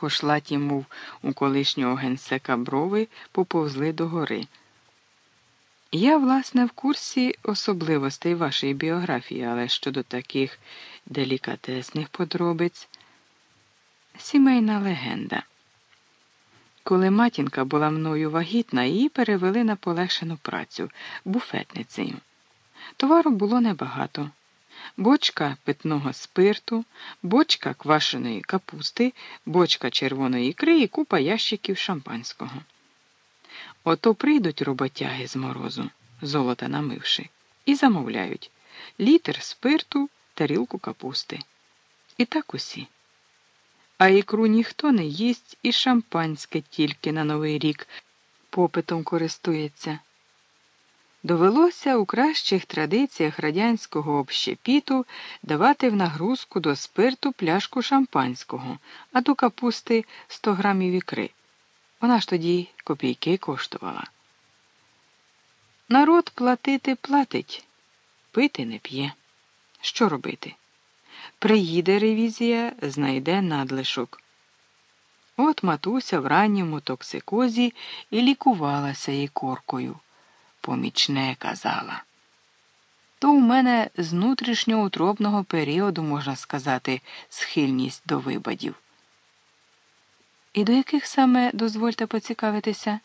кошлаті, мов у колишнього генсека брови, поповзли догори. Я, власне, в курсі особливостей вашої біографії, але щодо таких делікатесних подробиць сімейна легенда. Коли матінка була мною вагітна, її перевели на полегшену працю буфетницею. Товару було небагато. Бочка питного спирту, бочка квашеної капусти, бочка червоної ікри і купа ящиків шампанського. Ото прийдуть роботяги з морозу, золота намивши, і замовляють літр спирту, тарілку капусти. І так усі. А ікру ніхто не їсть, і шампанське тільки на Новий рік попитом користується. Довелося у кращих традиціях радянського общепіту давати в нагрузку до спирту пляшку шампанського, а до капусти 100 грамів ікри. Вона ж тоді копійки коштувала. Народ платити платить, пити не п'є. Що робити? Приїде ревізія, знайде надлишок. От матуся в ранньому токсикозі і лікувалася ікоркою. Помічне казала. То у мене з внутрішньоутробного періоду, можна сказати, схильність до вибадів. І до яких саме дозвольте поцікавитися?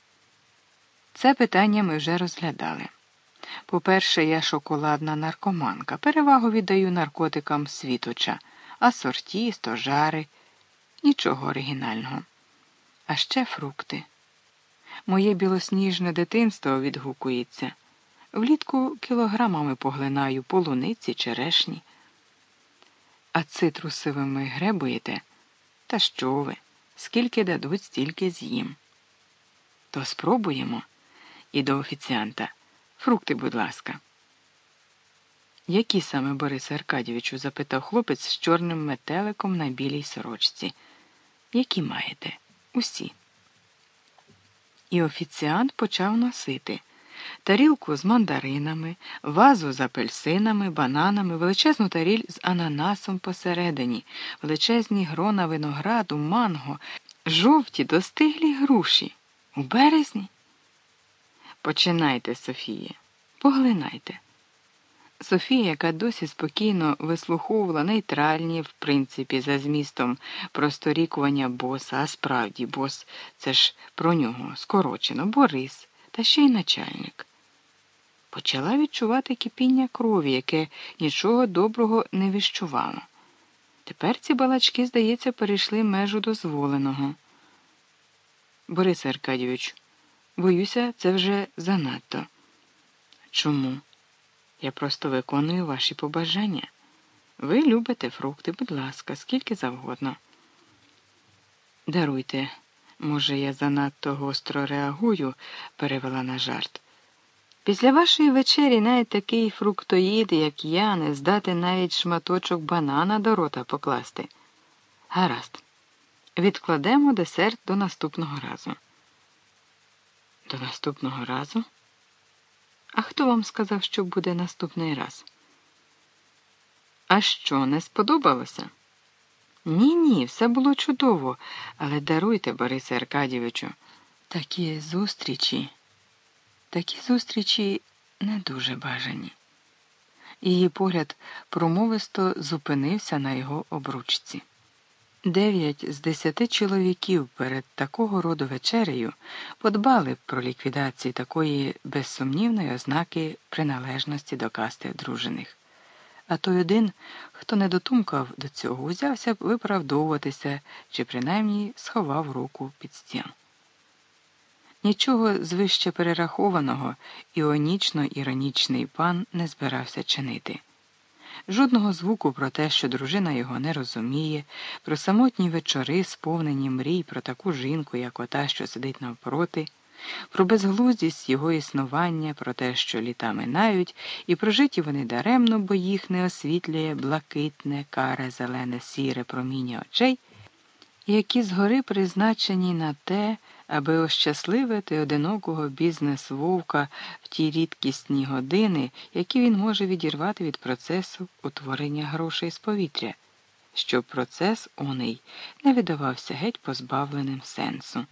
Це питання ми вже розглядали. По-перше, я шоколадна наркоманка. Перевагу віддаю наркотикам світоча, асорті, стожари, нічого оригінального. А ще фрукти. Моє білосніжне дитинство відгукується. Влітку кілограмами поглинаю полуниці, черешні. А цитрусовими гребуєте? Та що ви? Скільки дадуть, стільки з'їм. То спробуємо і до офіціанта. Фрукти, будь ласка. Які саме Борисе Аркадійовичу? запитав хлопець з чорним метеликом на білій сорочці. Які маєте? Усі. І офіціант почав носити тарілку з мандаринами, вазу з апельсинами, бананами, величезну таріль з ананасом посередині, величезні грона винограду, манго, жовті достиглі груші. У березні. Починайте, Софія, поглинайте. Софія, яка досі спокійно вислуховувала нейтральні, в принципі, за змістом просторікування боса, а справді бос це ж про нього скорочено, Борис, та ще й начальник. Почала відчувати кипіння крові, яке нічого доброго не віщувало. Тепер ці балачки, здається, перейшли межу дозволеного. Борис Аркадійович, боюся, це вже занадто. Чому? Я просто виконую ваші побажання. Ви любите фрукти, будь ласка, скільки завгодно. Даруйте, може, я занадто гостро реагую, перевела на жарт. Після вашої вечері навіть такий фруктоїд, як я, не здати навіть шматочок банана до рота покласти. Гаразд, відкладемо десерт до наступного разу. До наступного разу? А хто вам сказав, що буде наступний раз? А що, не сподобалося? Ні, ні, все було чудово, але даруйте, Борисе Аркадійовичу, такі зустрічі, такі зустрічі не дуже бажані. Її погляд промовисто зупинився на його обручці. Дев'ять з десяти чоловіків перед такого роду вечерею подбали б про ліквідацію такої безсумнівної ознаки приналежності до касти одружених. А той один, хто не дотумкав до цього, узявся б виправдовуватися чи принаймні сховав руку під стін. Нічого звище перерахованого іонічно іронічний пан не збирався чинити. Жодного звуку про те, що дружина його не розуміє, про самотні вечори, сповнені мрій про таку жінку, як ота, що сидить навпроти, про безглуздість його існування, про те, що літа минають, і прожиті вони даремно, бо їх не освітлює блакитне, каре, зелене, сіре проміння очей, які згори призначені на те, аби ощасливити одинокого бізнес вовка в ті рідкісні години, які він може відірвати від процесу утворення грошей з повітря, щоб процес оний не видавався геть позбавленим сенсу.